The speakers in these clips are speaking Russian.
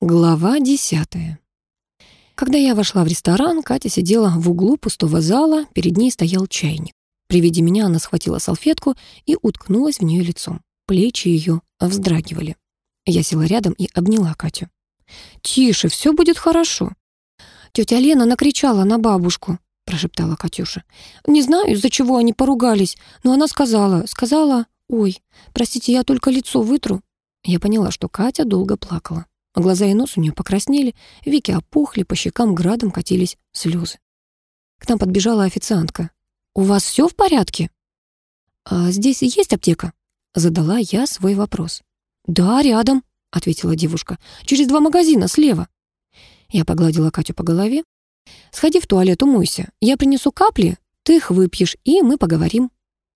Глава десятая. Когда я вошла в ресторан, Катя сидела в углу пустого зала, перед ней стоял чайник. При виде меня она схватила салфетку и уткнулась в нее лицом. Плечи ее вздрагивали. Я села рядом и обняла Катю. «Тише, все будет хорошо». «Тетя Лена накричала на бабушку», — прошептала Катюша. «Не знаю, из-за чего они поругались, но она сказала, сказала, ой, простите, я только лицо вытру». Я поняла, что Катя долго плакала. Глаза и нос у нее покраснели, веки опухли, по щекам градом катились слезы. К нам подбежала официантка. «У вас все в порядке?» «А здесь есть аптека?» Задала я свой вопрос. «Да, рядом», — ответила девушка. «Через два магазина, слева». Я погладила Катю по голове. «Сходи в туалет, умойся. Я принесу капли, ты их выпьешь, и мы поговорим».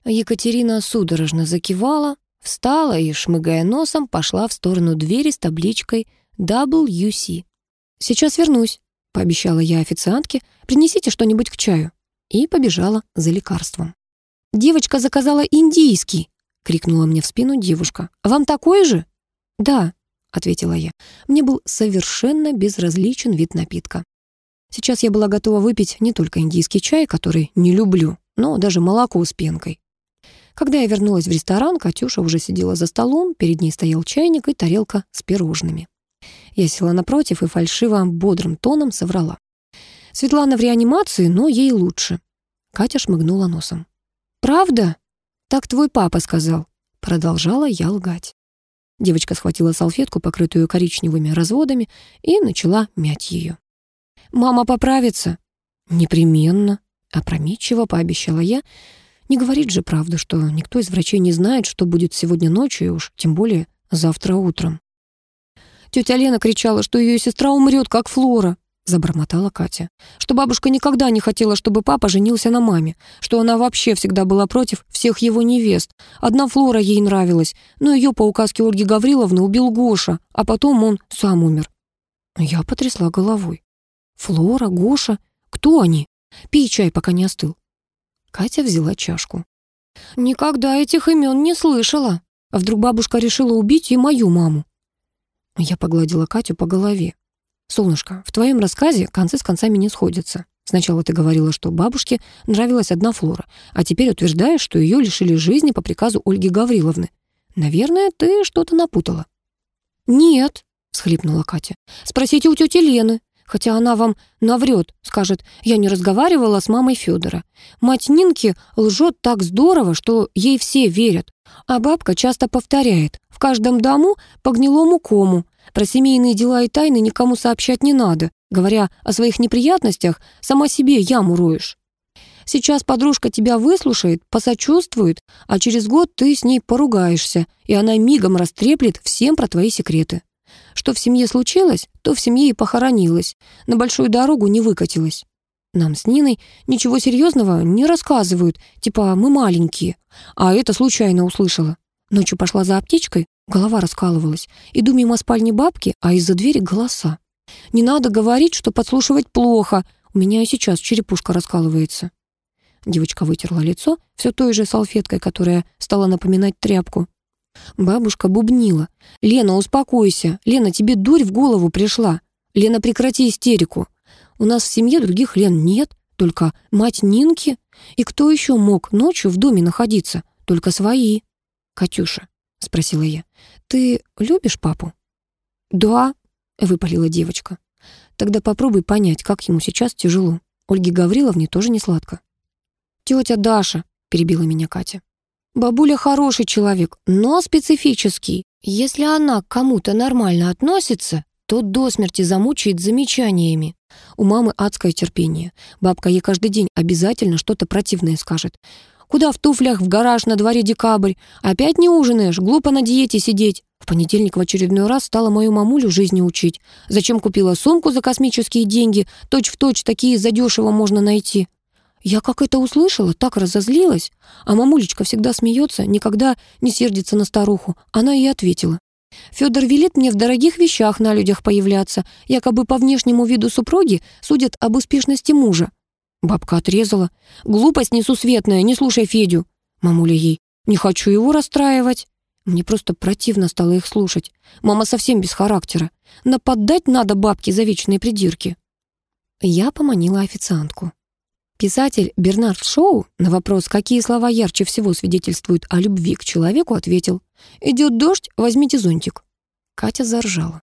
Екатерина судорожно закивала, встала и, шмыгая носом, пошла в сторону двери с табличкой WC. «Сейчас вернусь», — пообещала я официантке. «Принесите что-нибудь к чаю». И побежала за лекарством. «Девочка заказала индийский», — крикнула мне в спину девушка. «Вам такой же?» «Да», — ответила я. Мне был совершенно безразличен вид напитка. Сейчас я была готова выпить не только индийский чай, который не люблю, но даже молоко с пенкой. Когда я вернулась в ресторан, Катюша уже сидела за столом, перед ней стоял чайник и тарелка с пирожными. Я села напротив и фальшиво бодрым тоном соврала. Светлана в реанимации, но ей лучше. Катя шмыгнула носом. «Правда?» «Так твой папа сказал». Продолжала я лгать. Девочка схватила салфетку, покрытую коричневыми разводами, и начала мять ее. «Мама поправится?» «Непременно», — опрометчиво пообещала я. «Не говорит же правду, что никто из врачей не знает, что будет сегодня ночью, и уж тем более завтра утром». Тетя Лена кричала, что ее сестра умрет, как Флора. Забормотала Катя. Что бабушка никогда не хотела, чтобы папа женился на маме. Что она вообще всегда была против всех его невест. Одна Флора ей нравилась, но ее по указке Ольги Гавриловны убил Гоша, а потом он сам умер. Я потрясла головой. Флора, Гоша, кто они? Пей чай, пока не остыл. Катя взяла чашку. Никогда этих имен не слышала. А вдруг бабушка решила убить и мою маму? Я погладила Катю по голове. «Солнышко, в твоем рассказе концы с концами не сходятся. Сначала ты говорила, что бабушке нравилась одна Флора, а теперь утверждаешь, что ее лишили жизни по приказу Ольги Гавриловны. Наверное, ты что-то напутала». «Нет», — схлипнула Катя. «Спросите у тети Лены, хотя она вам наврет, скажет, я не разговаривала с мамой Федора. Мать Нинки лжет так здорово, что ей все верят, а бабка часто повторяет, в каждом дому по гнилому кому. Про семейные дела и тайны никому сообщать не надо. Говоря о своих неприятностях, сама себе яму роешь. Сейчас подружка тебя выслушает, посочувствует, а через год ты с ней поругаешься, и она мигом растреплет всем про твои секреты. Что в семье случилось, то в семье и похоронилось, на большую дорогу не выкатилась. Нам с Ниной ничего серьезного не рассказывают, типа мы маленькие, а это случайно услышала. Ночью пошла за аптечкой, голова раскалывалась. Иду мимо спальни бабки, а из-за двери голоса. Не надо говорить, что подслушивать плохо. У меня и сейчас черепушка раскалывается. Девочка вытерла лицо все той же салфеткой, которая стала напоминать тряпку. Бабушка бубнила. «Лена, успокойся. Лена, тебе дурь в голову пришла. Лена, прекрати истерику. У нас в семье других Лен нет, только мать Нинки. И кто еще мог ночью в доме находиться? Только свои. «Катюша», — спросила я, — «ты любишь папу?» «Да», — выпалила девочка. «Тогда попробуй понять, как ему сейчас тяжело. Ольге Гавриловне тоже не сладко». «Тетя Даша», — перебила меня Катя. «Бабуля хороший человек, но специфический. Если она к кому-то нормально относится, то до смерти замучает замечаниями. У мамы адское терпение. Бабка ей каждый день обязательно что-то противное скажет. Куда в туфлях в гараж на дворе декабрь? Опять не ужинаешь? Глупо на диете сидеть. В понедельник в очередной раз стала мою мамулю жизни учить. Зачем купила сумку за космические деньги? Точь-в-точь точь такие задешево можно найти. Я как это услышала, так разозлилась. А мамулечка всегда смеется, никогда не сердится на старуху. Она и ответила. Федор велит мне в дорогих вещах на людях появляться, якобы по внешнему виду супруги судят об успешности мужа. Бабка отрезала. «Глупость несусветная, не слушай Федю». Мамуля ей. «Не хочу его расстраивать». Мне просто противно стало их слушать. Мама совсем без характера. Нападать надо бабке за вечные придирки. Я поманила официантку. Писатель Бернард Шоу на вопрос, какие слова ярче всего свидетельствуют о любви к человеку, ответил «Идет дождь, возьмите зонтик». Катя заржала.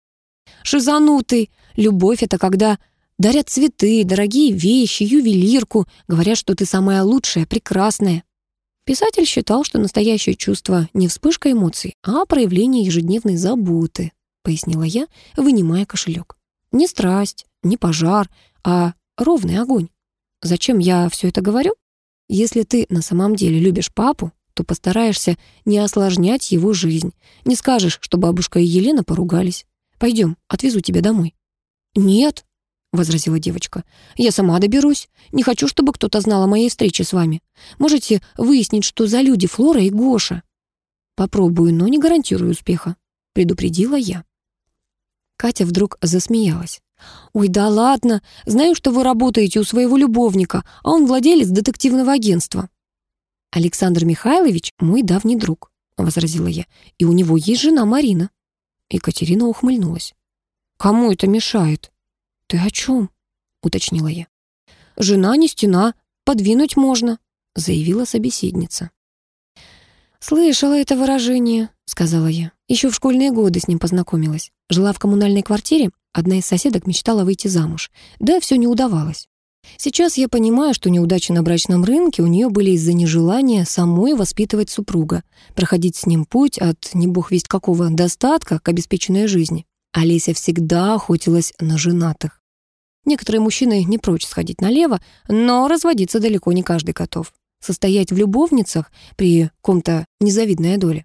«Шизанутый! Любовь — это когда дарят цветы, дорогие вещи, ювелирку, говорят, что ты самая лучшая, прекрасная. Писатель считал, что настоящее чувство не вспышка эмоций, а проявление ежедневной заботы, пояснила я, вынимая кошелек. Не страсть, не пожар, а ровный огонь. Зачем я все это говорю? Если ты на самом деле любишь папу, то постараешься не осложнять его жизнь. Не скажешь, что бабушка и Елена поругались. Пойдем, отвезу тебя домой. Нет, возразила девочка. «Я сама доберусь. Не хочу, чтобы кто-то знал о моей встрече с вами. Можете выяснить, что за люди Флора и Гоша?» «Попробую, но не гарантирую успеха», — предупредила я. Катя вдруг засмеялась. «Ой, да ладно. Знаю, что вы работаете у своего любовника, а он владелец детективного агентства». «Александр Михайлович — мой давний друг», — возразила я. «И у него есть жена Марина». Екатерина ухмыльнулась. «Кому это мешает?» «Ты о чем?» — уточнила я. «Жена не стена, подвинуть можно», — заявила собеседница. «Слышала это выражение», — сказала я. Еще в школьные годы с ним познакомилась. Жила в коммунальной квартире, одна из соседок мечтала выйти замуж. Да, все не удавалось. Сейчас я понимаю, что неудачи на брачном рынке у нее были из-за нежелания самой воспитывать супруга, проходить с ним путь от не бог весть какого достатка к обеспеченной жизни. Олеся всегда охотилась на женатых. Некоторые мужчины не прочь сходить налево, но разводиться далеко не каждый готов. Состоять в любовницах при ком-то незавидная доля.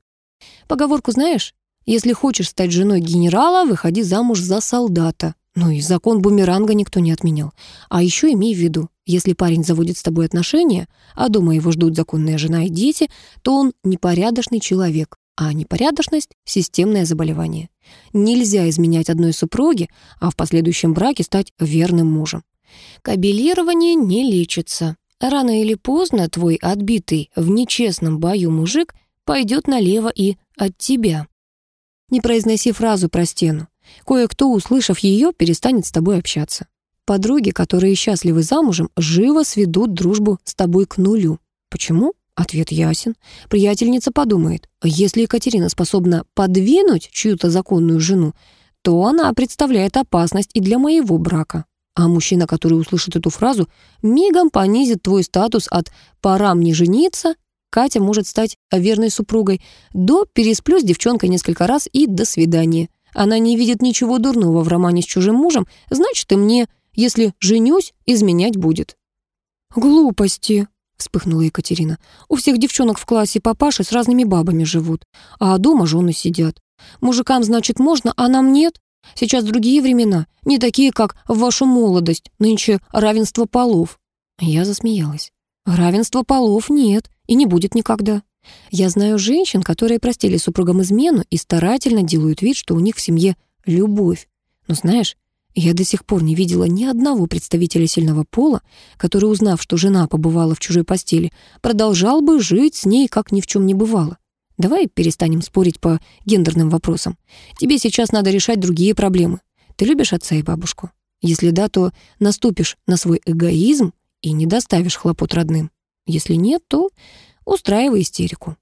Поговорку знаешь? Если хочешь стать женой генерала, выходи замуж за солдата. Ну и закон бумеранга никто не отменял. А еще имей в виду, если парень заводит с тобой отношения, а дома его ждут законная жена и дети, то он непорядочный человек, а непорядочность — системное заболевание. Нельзя изменять одной супруге, а в последующем браке стать верным мужем. Кабелирование не лечится. Рано или поздно твой отбитый в нечестном бою мужик пойдет налево и от тебя. Не произноси фразу про стену. Кое-кто, услышав ее, перестанет с тобой общаться. Подруги, которые счастливы замужем, живо сведут дружбу с тобой к нулю. Почему? Ответ ясен. Приятельница подумает, если Екатерина способна подвинуть чью-то законную жену, то она представляет опасность и для моего брака. А мужчина, который услышит эту фразу, мигом понизит твой статус от «пора мне жениться», Катя может стать верной супругой, до «пересплю с девчонкой несколько раз» и «до свидания». Она не видит ничего дурного в романе с чужим мужем, значит, и мне, если женюсь, изменять будет. «Глупости», вспыхнула Екатерина. «У всех девчонок в классе папаши с разными бабами живут, а дома жены сидят. Мужикам, значит, можно, а нам нет? Сейчас другие времена, не такие, как в вашу молодость, нынче равенство полов». Я засмеялась. «Равенства полов нет и не будет никогда. Я знаю женщин, которые простили супругам измену и старательно делают вид, что у них в семье любовь. Но знаешь, я до сих пор не видела ни одного представителя сильного пола, который, узнав, что жена побывала в чужой постели, продолжал бы жить с ней, как ни в чем не бывало. Давай перестанем спорить по гендерным вопросам. Тебе сейчас надо решать другие проблемы. Ты любишь отца и бабушку? Если да, то наступишь на свой эгоизм и не доставишь хлопот родным. Если нет, то устраивай истерику.